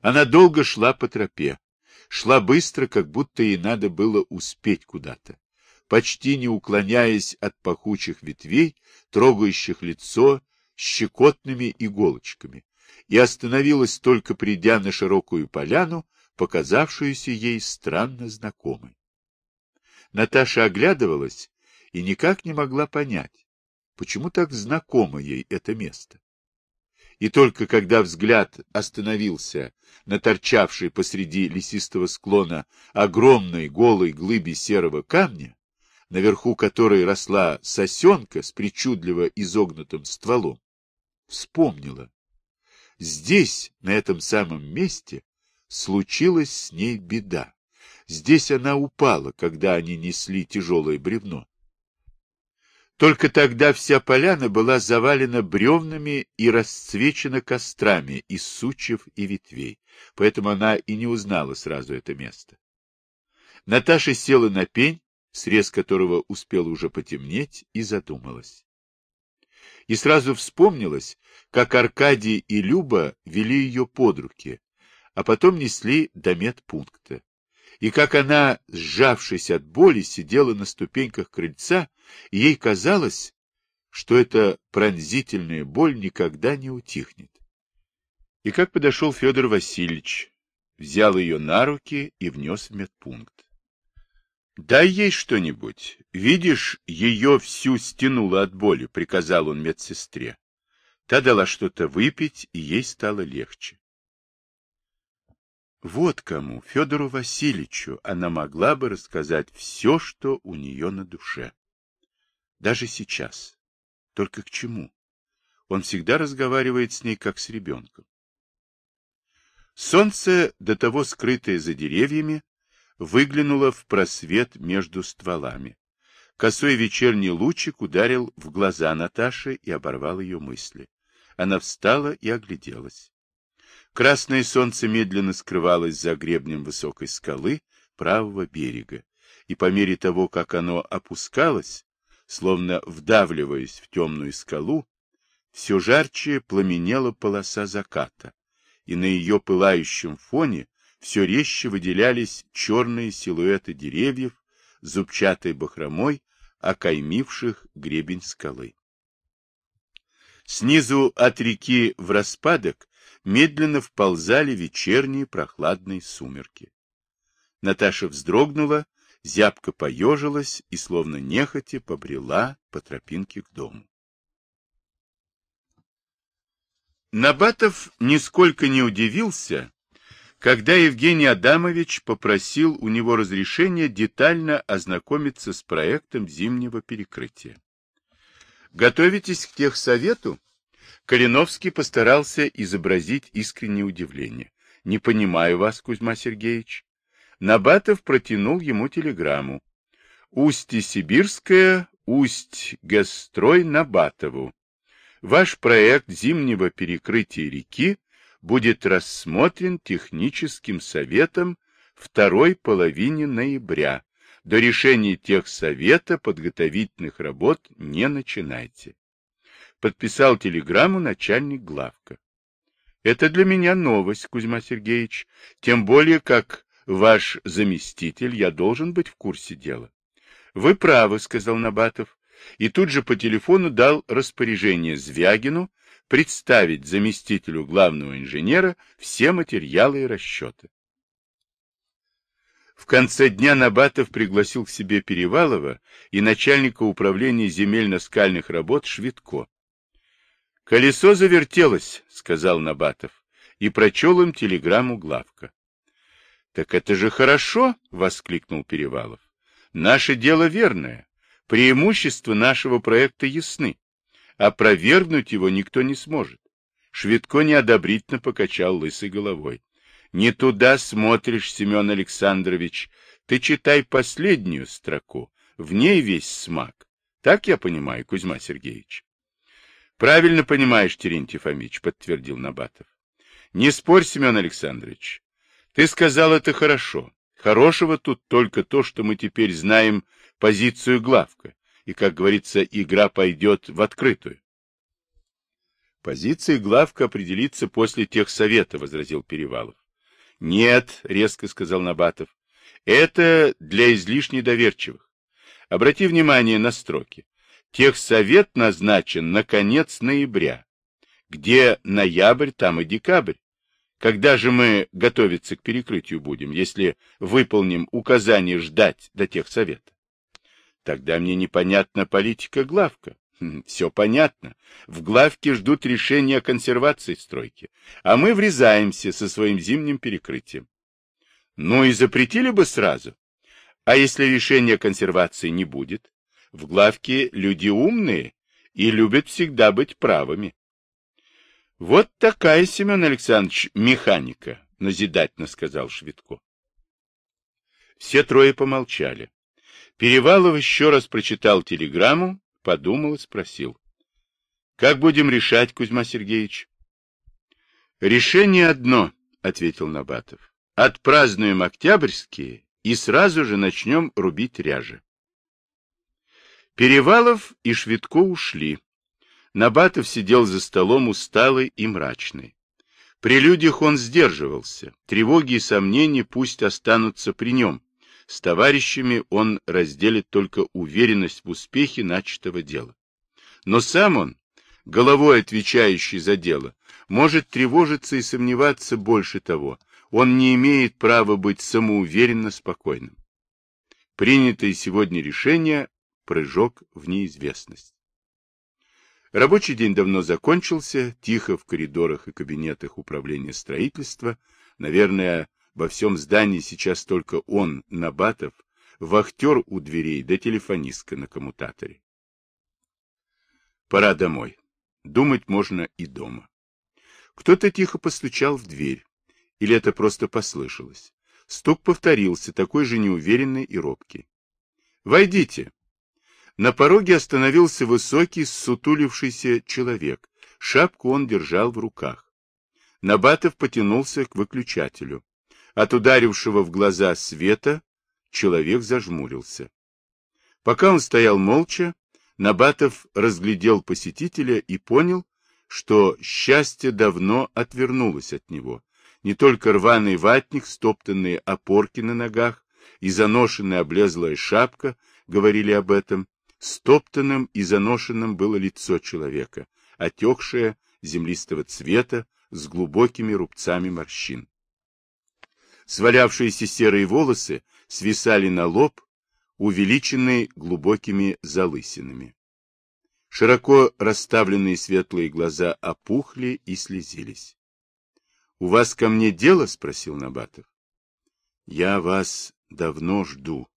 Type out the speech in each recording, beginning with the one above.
Она долго шла по тропе. Шла быстро, как будто ей надо было успеть куда-то. Почти не уклоняясь от пахучих ветвей, трогающих лицо щекотными иголочками, и остановилась только придя на широкую поляну, показавшуюся ей странно знакомой. Наташа оглядывалась и никак не могла понять, почему так знакомо ей это место. И только когда взгляд остановился на торчавшей посреди лесистого склона огромной голой глыбе серого камня, наверху которой росла сосенка с причудливо изогнутым стволом, вспомнила. Здесь, на этом самом месте, случилась с ней беда. Здесь она упала, когда они несли тяжелое бревно. Только тогда вся поляна была завалена бревнами и расцвечена кострами из сучьев и ветвей, поэтому она и не узнала сразу это место. Наташа села на пень, срез которого успел уже потемнеть, и задумалась. И сразу вспомнилось, как Аркадий и Люба вели ее под руки, а потом несли до медпункта и как она, сжавшись от боли, сидела на ступеньках крыльца, и ей казалось, что эта пронзительная боль никогда не утихнет. И как подошел Федор Васильевич, взял ее на руки и внес в медпункт. — Дай ей что-нибудь. Видишь, ее всю стянуло от боли, — приказал он медсестре. Та дала что-то выпить, и ей стало легче. Вот кому, Федору Васильевичу, она могла бы рассказать все, что у нее на душе. Даже сейчас. Только к чему? Он всегда разговаривает с ней, как с ребенком. Солнце, до того скрытое за деревьями, выглянуло в просвет между стволами. Косой вечерний лучик ударил в глаза Наташи и оборвал ее мысли. Она встала и огляделась. Красное солнце медленно скрывалось за гребнем высокой скалы правого берега, и по мере того, как оно опускалось, словно вдавливаясь в темную скалу, все жарче пламенела полоса заката, и на ее пылающем фоне все резче выделялись черные силуэты деревьев, зубчатой бахромой, окаймивших гребень скалы. Снизу от реки в распадок медленно вползали вечерние прохладные сумерки. Наташа вздрогнула, зябко поежилась и, словно нехотя, побрела по тропинке к дому. Набатов нисколько не удивился, когда Евгений Адамович попросил у него разрешения детально ознакомиться с проектом зимнего перекрытия. «Готовитесь к техсовету?» Калиновский постарался изобразить искреннее удивление. — Не понимаю вас, Кузьма Сергеевич. Набатов протянул ему телеграмму. Устье-Сибирская, Усть-Гастрой Набатову. Ваш проект зимнего перекрытия реки будет рассмотрен техническим советом второй половине ноября. До решения техсовета подготовительных работ не начинайте подписал телеграмму начальник главка. Это для меня новость, Кузьма Сергеевич, тем более, как ваш заместитель, я должен быть в курсе дела. Вы правы, сказал Набатов, и тут же по телефону дал распоряжение Звягину представить заместителю главного инженера все материалы и расчеты. В конце дня Набатов пригласил к себе Перевалова и начальника управления земельно-скальных работ Швидко. Колесо завертелось, сказал Набатов, и прочел им телеграмму главка. Так это же хорошо, воскликнул Перевалов. Наше дело верное. Преимущества нашего проекта ясны. Опровергнуть его никто не сможет. Швидко неодобрительно покачал лысой головой. Не туда смотришь, Семен Александрович. Ты читай последнюю строку. В ней весь смак. Так я понимаю, Кузьма Сергеевич. Правильно понимаешь, Терентий Фомич, подтвердил Набатов. Не спорь, Семен Александрович. Ты сказал это хорошо. Хорошего тут только то, что мы теперь знаем позицию главка. И, как говорится, игра пойдет в открытую. Позиция главка определится после тех совета, возразил Перевалов. Нет, резко сказал Набатов. Это для излишне доверчивых. Обрати внимание на строки. Техсовет назначен на конец ноября. Где ноябрь, там и декабрь. Когда же мы готовиться к перекрытию будем, если выполним указание ждать до техсовета? Тогда мне непонятна политика главка. Хм, Все понятно. В главке ждут решения о консервации стройки, а мы врезаемся со своим зимним перекрытием. Ну и запретили бы сразу. А если решения консервации не будет? В главке люди умные и любят всегда быть правыми. Вот такая, Семен Александрович, механика, назидательно сказал Швидко. Все трое помолчали. Перевалов еще раз прочитал телеграмму, подумал и спросил. — Как будем решать, Кузьма Сергеевич? — Решение одно, — ответил Набатов. — Отпразднуем октябрьские и сразу же начнем рубить ряжи. Перевалов и Швидко ушли. Набатов сидел за столом усталый и мрачный. При людях он сдерживался, тревоги и сомнения пусть останутся при нем. С товарищами он разделит только уверенность в успехе начатого дела. Но сам он, головой отвечающий за дело, может тревожиться и сомневаться больше того. Он не имеет права быть самоуверенно спокойным. Принятое сегодня решение – прыжок в неизвестность. Рабочий день давно закончился, тихо в коридорах и кабинетах управления строительства. Наверное, во всем здании сейчас только он, Набатов, вахтер у дверей да телефонистка на коммутаторе. Пора домой. Думать можно и дома. Кто-то тихо постучал в дверь. Или это просто послышалось. Стук повторился, такой же неуверенный и робкий. «Войдите!» На пороге остановился высокий, сутулившийся человек. Шапку он держал в руках. Набатов потянулся к выключателю. От ударившего в глаза света человек зажмурился. Пока он стоял молча, Набатов разглядел посетителя и понял, что счастье давно отвернулось от него. Не только рваный ватник, стоптанные опорки на ногах и заношенная облезлая шапка говорили об этом, Стоптанным и заношенным было лицо человека, отекшее, землистого цвета, с глубокими рубцами морщин. Свалявшиеся серые волосы свисали на лоб, увеличенные глубокими залысинами. Широко расставленные светлые глаза опухли и слезились. — У вас ко мне дело? — спросил Набатов. — Я вас давно жду,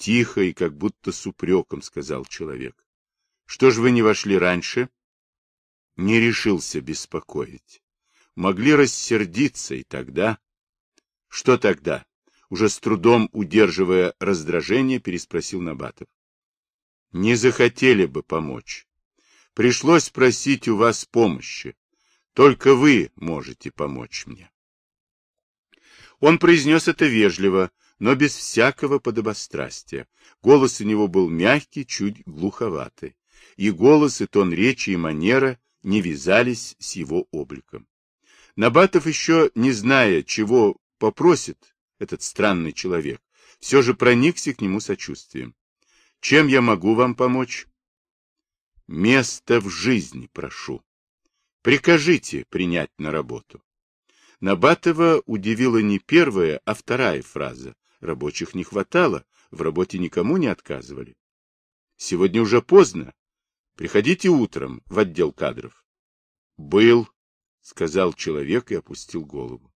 Тихо и как будто с упреком сказал человек. Что ж вы не вошли раньше? Не решился беспокоить. Могли рассердиться и тогда. Что тогда? Уже с трудом удерживая раздражение, переспросил Набатов. Не захотели бы помочь. Пришлось просить у вас помощи. Только вы можете помочь мне. Он произнес это вежливо, но без всякого подобострастия. Голос у него был мягкий, чуть глуховатый. И голос, и тон речи, и манера не вязались с его обликом. Набатов еще, не зная, чего попросит этот странный человек, все же проникся к нему сочувствием. «Чем я могу вам помочь?» «Место в жизни прошу. Прикажите принять на работу». Набатова удивила не первая, а вторая фраза. Рабочих не хватало, в работе никому не отказывали. Сегодня уже поздно. Приходите утром в отдел кадров. Был, сказал человек и опустил голову.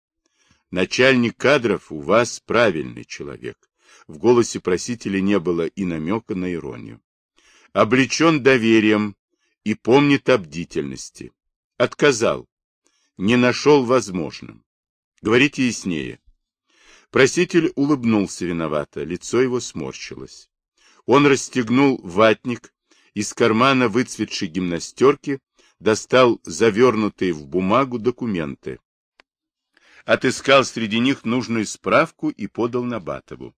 Начальник кадров у вас правильный человек. В голосе просителя не было и намека на иронию. Облечен доверием и помнит о бдительности. Отказал. Не нашел возможным. Говорите яснее. Проситель улыбнулся виновато, лицо его сморщилось. Он расстегнул ватник, из кармана выцветшей гимнастерки достал завернутые в бумагу документы. Отыскал среди них нужную справку и подал Набатову.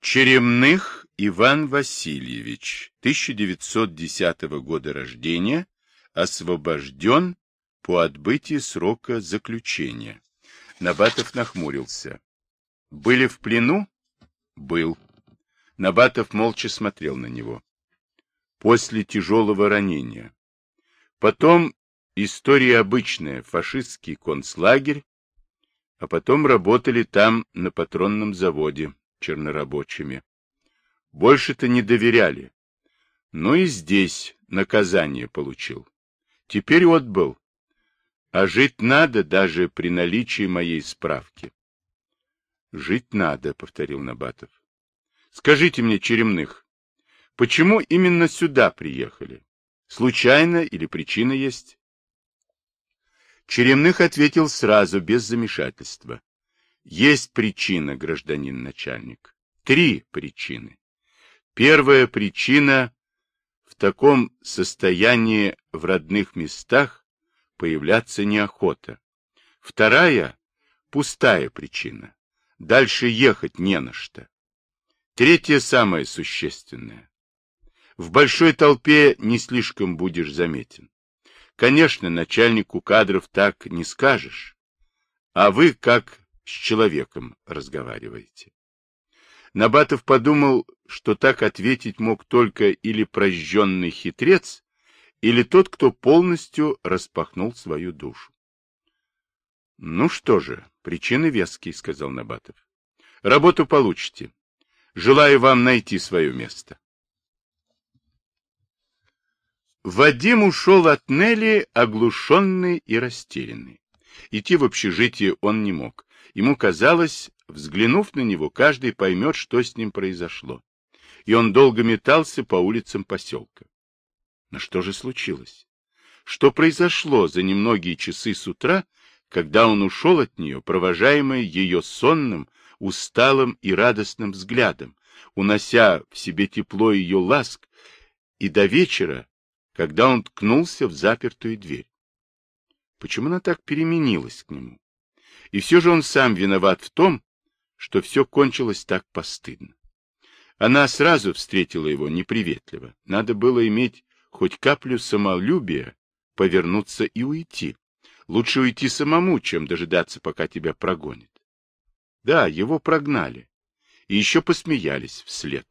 Черемных Иван Васильевич, 1910 года рождения, освобожден по отбытии срока заключения. Набатов нахмурился. Были в плену? Был. Набатов молча смотрел на него. После тяжелого ранения. Потом история обычная, фашистский концлагерь, а потом работали там на патронном заводе чернорабочими. Больше-то не доверяли. Но и здесь наказание получил. Теперь отбыл. А жить надо даже при наличии моей справки. Жить надо, повторил Набатов. Скажите мне, Черемных, почему именно сюда приехали? Случайно или причина есть? Черемных ответил сразу, без замешательства. Есть причина, гражданин начальник. Три причины. Первая причина в таком состоянии в родных местах появляться неохота. Вторая – пустая причина. Дальше ехать не на что. Третья самая существенная. В большой толпе не слишком будешь заметен. Конечно, начальнику кадров так не скажешь, а вы как с человеком разговариваете. Набатов подумал, что так ответить мог только или прожженный хитрец, или тот, кто полностью распахнул свою душу. — Ну что же, причины веские, — сказал Набатов. — Работу получите. Желаю вам найти свое место. Вадим ушел от Нелли оглушенный и растерянный. Идти в общежитие он не мог. Ему казалось, взглянув на него, каждый поймет, что с ним произошло. И он долго метался по улицам поселка. Но что же случилось? Что произошло за немногие часы с утра, когда он ушел от нее, провожаемый ее сонным, усталым и радостным взглядом, унося в себе тепло ее ласк, и до вечера, когда он ткнулся в запертую дверь. Почему она так переменилась к нему? И все же он сам виноват в том, что все кончилось так постыдно. Она сразу встретила его неприветливо. Надо было иметь хоть каплю самолюбия, повернуться и уйти. Лучше уйти самому, чем дожидаться, пока тебя прогонят. Да, его прогнали. И еще посмеялись вслед.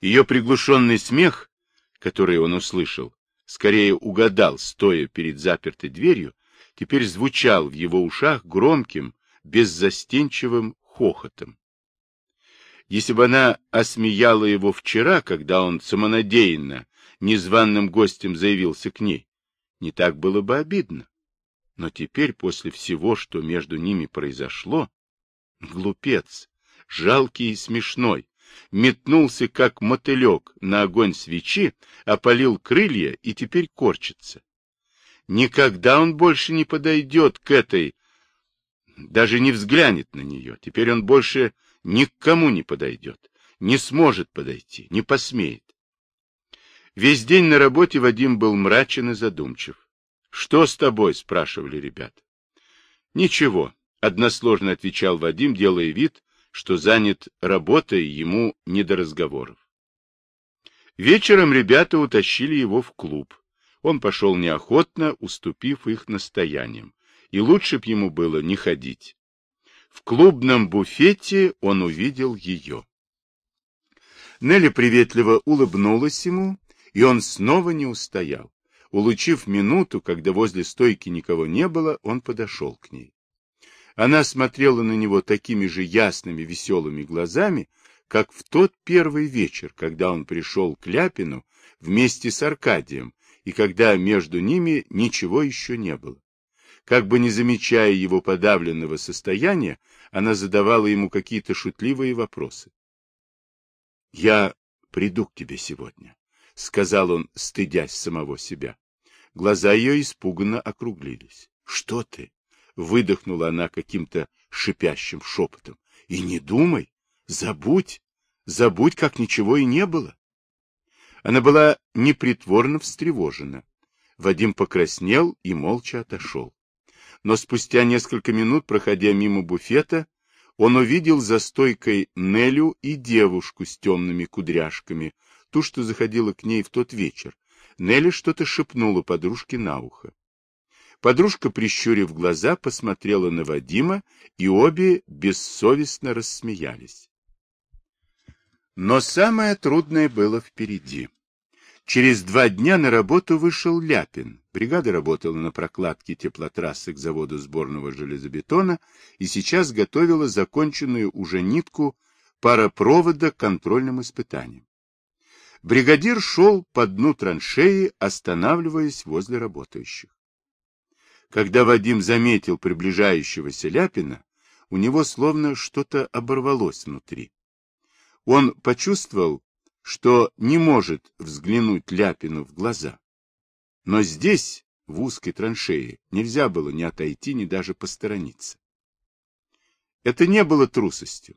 Ее приглушенный смех которые он услышал, скорее угадал, стоя перед запертой дверью, теперь звучал в его ушах громким, беззастенчивым хохотом. Если бы она осмеяла его вчера, когда он самонадеянно, незваным гостем заявился к ней, не так было бы обидно. Но теперь, после всего, что между ними произошло, глупец, жалкий и смешной, метнулся, как мотылек, на огонь свечи, опалил крылья и теперь корчится. Никогда он больше не подойдет к этой, даже не взглянет на нее. Теперь он больше ни к кому не подойдет, не сможет подойти, не посмеет. Весь день на работе Вадим был мрачен и задумчив. — Что с тобой? — спрашивали ребята. — Ничего, — односложно отвечал Вадим, делая вид, что занят работой, ему не до разговоров. Вечером ребята утащили его в клуб. Он пошел неохотно, уступив их настояниям, и лучше б ему было не ходить. В клубном буфете он увидел ее. Нелли приветливо улыбнулась ему, и он снова не устоял. Улучив минуту, когда возле стойки никого не было, он подошел к ней. Она смотрела на него такими же ясными, веселыми глазами, как в тот первый вечер, когда он пришел к Ляпину вместе с Аркадием, и когда между ними ничего еще не было. Как бы не замечая его подавленного состояния, она задавала ему какие-то шутливые вопросы. — Я приду к тебе сегодня, — сказал он, стыдясь самого себя. Глаза ее испуганно округлились. — Что ты? Выдохнула она каким-то шипящим шепотом. И не думай, забудь, забудь, как ничего и не было. Она была непритворно встревожена. Вадим покраснел и молча отошел. Но спустя несколько минут, проходя мимо буфета, он увидел за стойкой Нелю и девушку с темными кудряшками, ту, что заходила к ней в тот вечер. Нелли что-то шепнула подружке на ухо. Подружка, прищурив глаза, посмотрела на Вадима, и обе бессовестно рассмеялись. Но самое трудное было впереди. Через два дня на работу вышел Ляпин. Бригада работала на прокладке теплотрассы к заводу сборного железобетона и сейчас готовила законченную уже нитку паропровода к контрольным испытаниям. Бригадир шел по дну траншеи, останавливаясь возле работающих. Когда Вадим заметил приближающегося Ляпина, у него словно что-то оборвалось внутри. Он почувствовал, что не может взглянуть Ляпину в глаза. Но здесь, в узкой траншее, нельзя было ни отойти, ни даже посторониться. Это не было трусостью.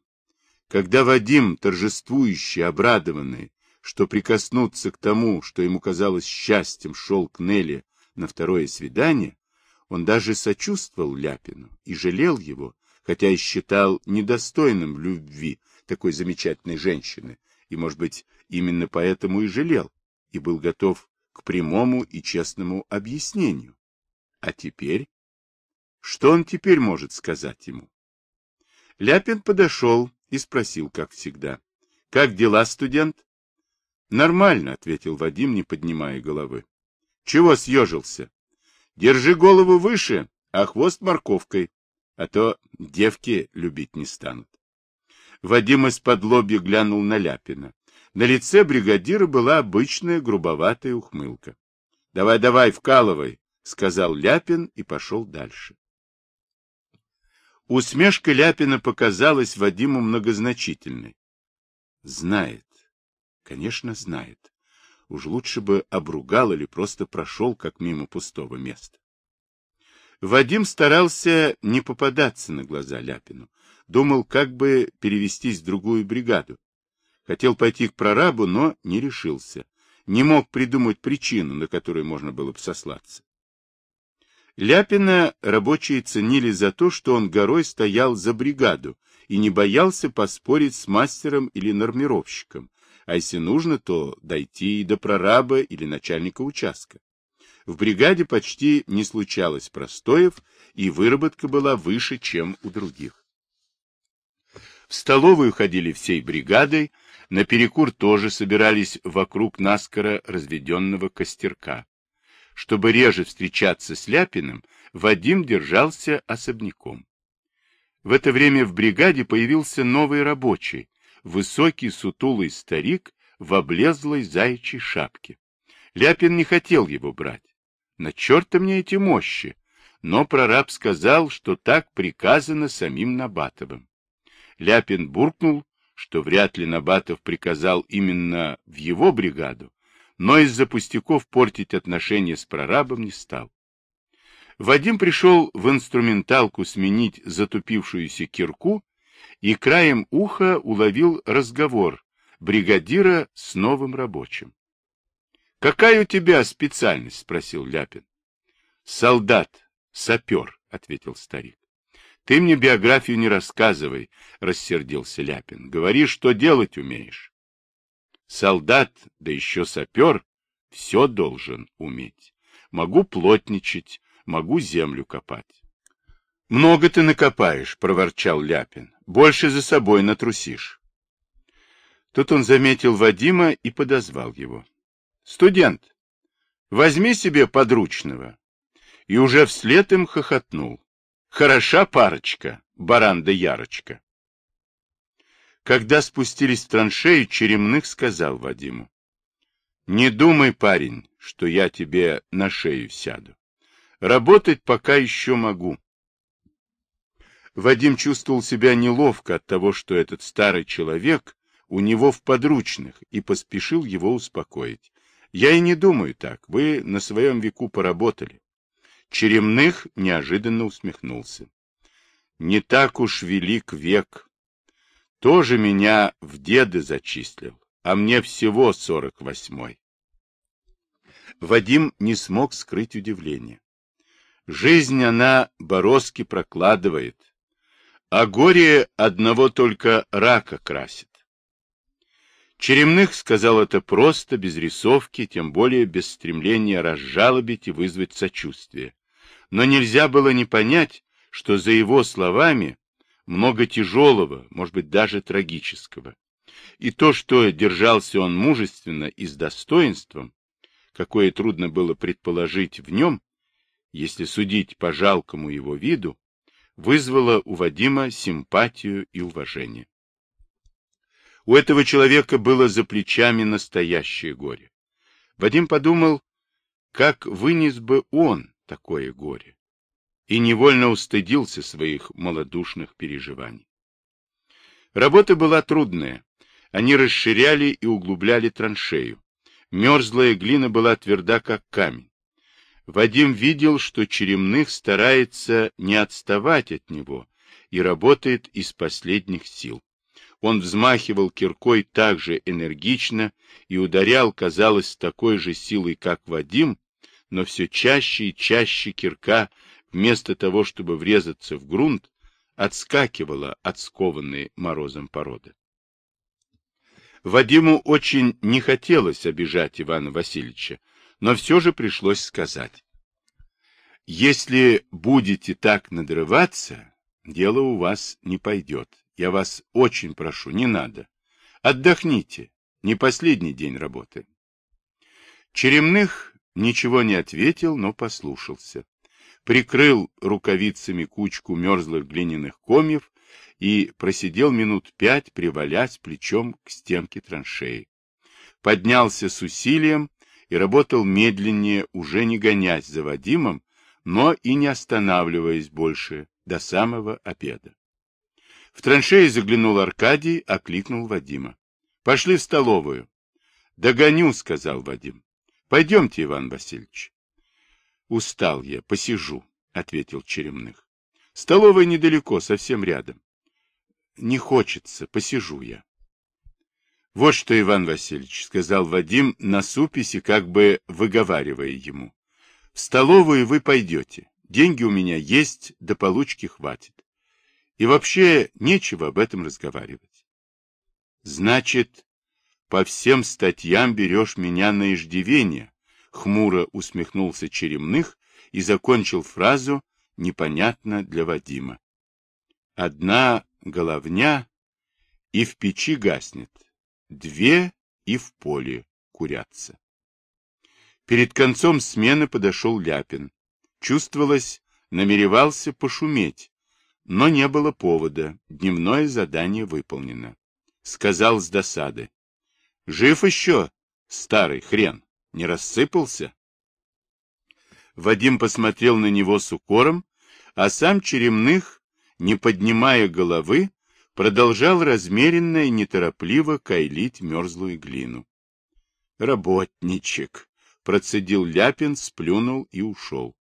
Когда Вадим, торжествующий, обрадованный, что прикоснуться к тому, что ему казалось счастьем, шел к Нелли на второе свидание, он даже сочувствовал Ляпину и жалел его, хотя и считал недостойным любви такой замечательной женщины, и, может быть, именно поэтому и жалел, и был готов к прямому и честному объяснению. А теперь? Что он теперь может сказать ему? Ляпин подошел и спросил, как всегда. — Как дела, студент? — Нормально, — ответил Вадим, не поднимая головы. — Чего съежился? Держи голову выше, а хвост морковкой, а то девки любить не станут. Вадим из-под лобья глянул на Ляпина. На лице бригадира была обычная грубоватая ухмылка. — Давай, давай, вкалывай, — сказал Ляпин и пошел дальше. Усмешка Ляпина показалась Вадиму многозначительной. Знает. Конечно, знает. Уж лучше бы обругал или просто прошел, как мимо пустого места. Вадим старался не попадаться на глаза Ляпину. Думал, как бы перевестись в другую бригаду. Хотел пойти к прорабу, но не решился. Не мог придумать причину, на которую можно было бы сослаться. Ляпина рабочие ценили за то, что он горой стоял за бригаду и не боялся поспорить с мастером или нормировщиком, а если нужно, то дойти и до прораба или начальника участка. В бригаде почти не случалось простоев, и выработка была выше, чем у других. В столовую ходили всей бригадой, на перекур тоже собирались вокруг наскоро разведенного костерка. Чтобы реже встречаться с Ляпиным, Вадим держался особняком. В это время в бригаде появился новый рабочий, высокий сутулый старик в облезлой заячьей шапке. Ляпин не хотел его брать. На черта мне эти мощи! Но прораб сказал, что так приказано самим Набатовым. Ляпин буркнул, что вряд ли Набатов приказал именно в его бригаду, но из-за пустяков портить отношения с прорабом не стал. Вадим пришел в инструменталку сменить затупившуюся кирку и краем уха уловил разговор бригадира с новым рабочим. — Какая у тебя специальность? — спросил Ляпин. — Солдат, сапер, — ответил старик. — Ты мне биографию не рассказывай, — рассердился Ляпин. — Говори, что делать умеешь. Солдат, да еще сапер, все должен уметь. Могу плотничать, могу землю копать. — Много ты накопаешь, — проворчал Ляпин. — Больше за собой натрусишь. Тут он заметил Вадима и подозвал его. — Студент, возьми себе подручного. И уже вслед им хохотнул. Хороша парочка, баран да Ярочка. Когда спустились в траншею, Черемных сказал Вадиму. — Не думай, парень, что я тебе на шею сяду. Работать пока еще могу. Вадим чувствовал себя неловко от того, что этот старый человек у него в подручных, и поспешил его успокоить. Я и не думаю так, вы на своем веку поработали. Черемных неожиданно усмехнулся. Не так уж велик век. Тоже меня в деды зачислил, а мне всего сорок восьмой. Вадим не смог скрыть удивление. Жизнь она бороздки прокладывает, а горе одного только рака красит. Черемных сказал это просто, без рисовки, тем более без стремления разжалобить и вызвать сочувствие. Но нельзя было не понять, что за его словами много тяжелого, может быть, даже трагического. И то, что держался он мужественно и с достоинством, какое трудно было предположить в нем, если судить по жалкому его виду, вызвало у Вадима симпатию и уважение. У этого человека было за плечами настоящее горе. Вадим подумал, как вынес бы он такое горе, и невольно устыдился своих малодушных переживаний. Работа была трудная. Они расширяли и углубляли траншею. Мерзлая глина была тверда, как камень. Вадим видел, что Черемных старается не отставать от него и работает из последних сил. Он взмахивал киркой так же энергично и ударял, казалось, с такой же силой, как Вадим, но все чаще и чаще кирка, вместо того, чтобы врезаться в грунт, отскакивала от скованной морозом породы. Вадиму очень не хотелось обижать Ивана Васильевича, но все же пришлось сказать. Если будете так надрываться, дело у вас не пойдет. Я вас очень прошу, не надо. Отдохните, не последний день работы. Черемных ничего не ответил, но послушался. Прикрыл рукавицами кучку мерзлых глиняных комьев и просидел минут пять, привалясь плечом к стенке траншеи. Поднялся с усилием и работал медленнее, уже не гонясь за Вадимом, но и не останавливаясь больше до самого обеда. В траншеи заглянул Аркадий, окликнул Вадима. — Пошли в столовую. — Догоню, — сказал Вадим. — Пойдемте, Иван Васильевич. — Устал я, посижу, — ответил Черемных. — Столовая недалеко, совсем рядом. — Не хочется, посижу я. — Вот что, Иван Васильевич, — сказал Вадим на суписи, как бы выговаривая ему. — В столовую вы пойдете. Деньги у меня есть, до получки хватит. И вообще нечего об этом разговаривать. Значит, по всем статьям берешь меня на иждивение, хмуро усмехнулся Черемных и закончил фразу непонятно для Вадима. Одна головня и в печи гаснет, две и в поле курятся. Перед концом смены подошел Ляпин. Чувствовалось, намеревался пошуметь, но не было повода, дневное задание выполнено. Сказал с досады. Жив еще, старый хрен, не рассыпался? Вадим посмотрел на него с укором, а сам Черемных, не поднимая головы, продолжал размеренно и неторопливо кайлить мерзлую глину. «Работничек!» — процедил Ляпин, сплюнул и ушел.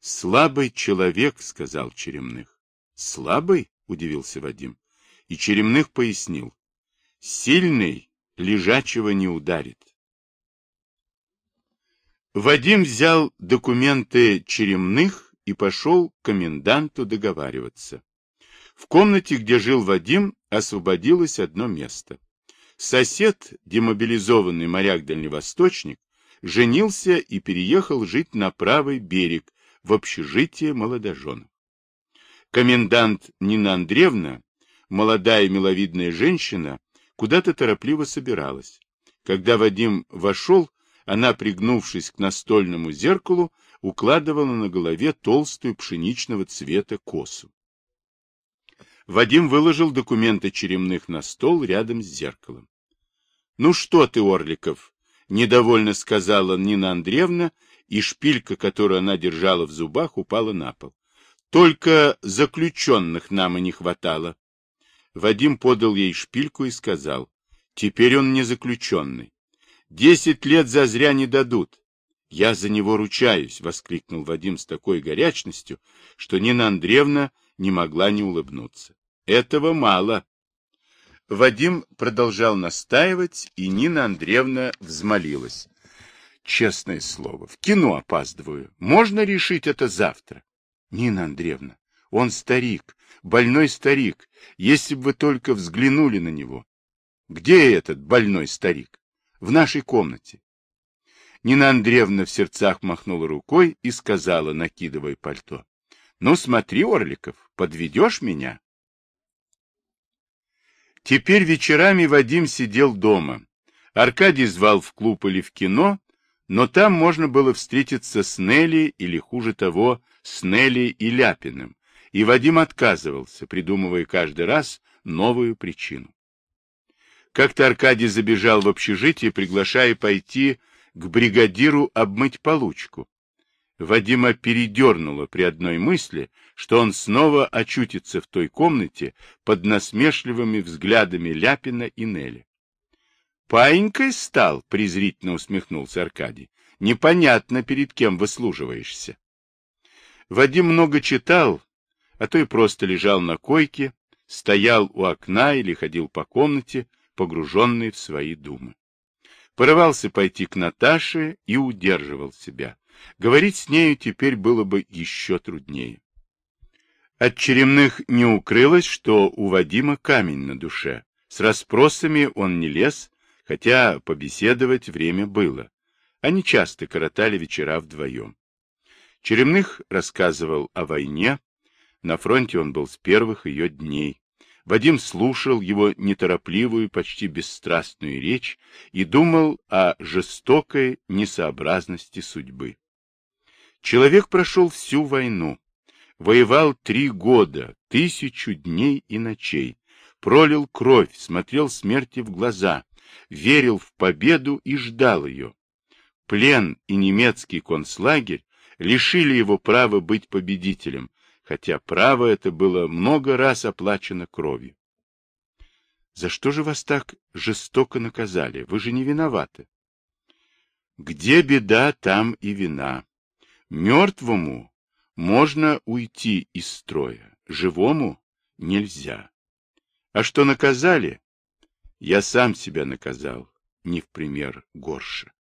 «Слабый человек», — сказал Черемных. Слабый? Удивился Вадим. И Черемных пояснил. Сильный лежачего не ударит. Вадим взял документы Черемных и пошел к коменданту договариваться. В комнате, где жил Вадим, освободилось одно место. Сосед, демобилизованный моряк-дальневосточник, женился и переехал жить на правый берег, в общежитие молодоженов. Комендант Нина Андреевна, молодая миловидная женщина, куда-то торопливо собиралась. Когда Вадим вошел, она, пригнувшись к настольному зеркалу, укладывала на голове толстую пшеничного цвета косу. Вадим выложил документы черемных на стол рядом с зеркалом. — Ну что ты, Орликов? — недовольно сказала Нина Андреевна, и шпилька, которую она держала в зубах, упала на пол. Только заключенных нам и не хватало. Вадим подал ей шпильку и сказал, теперь он не заключенный. Десять лет зазря не дадут. Я за него ручаюсь, — воскликнул Вадим с такой горячностью, что Нина Андреевна не могла не улыбнуться. Этого мало. Вадим продолжал настаивать, и Нина Андреевна взмолилась. Честное слово, в кино опаздываю. Можно решить это завтра? Нина Андреевна, он старик, больной старик, если бы вы только взглянули на него. Где этот больной старик? В нашей комнате. Нина Андреевна в сердцах махнула рукой и сказала, накидывая пальто. — Ну, смотри, Орликов, подведешь меня? Теперь вечерами Вадим сидел дома. Аркадий звал в клуб или в кино, но там можно было встретиться с Нелли или, хуже того, с Нелли и Ляпиным, и Вадим отказывался, придумывая каждый раз новую причину. Как-то Аркадий забежал в общежитие, приглашая пойти к бригадиру обмыть получку. Вадима передернуло при одной мысли, что он снова очутится в той комнате под насмешливыми взглядами Ляпина и Нелли. «Паинькой стал?» — презрительно усмехнулся Аркадий. «Непонятно, перед кем выслуживаешься». Вадим много читал, а то и просто лежал на койке, стоял у окна или ходил по комнате, погруженный в свои думы. Порывался пойти к Наташе и удерживал себя. Говорить с нею теперь было бы еще труднее. От Черемных не укрылось, что у Вадима камень на душе. С расспросами он не лез, хотя побеседовать время было. Они часто коротали вечера вдвоем. Черемных рассказывал о войне. На фронте он был с первых ее дней. Вадим слушал его неторопливую, почти бесстрастную речь и думал о жестокой несообразности судьбы. Человек прошел всю войну, воевал три года, тысячу дней и ночей, пролил кровь, смотрел смерти в глаза, верил в победу и ждал ее. Плен и немецкий концлагерь лишили его права быть победителем, хотя право это было много раз оплачено кровью. За что же вас так жестоко наказали? Вы же не виноваты. Где беда, там и вина. Мертвому можно уйти из строя, живому нельзя. А что наказали? Я сам себя наказал, не в пример горше.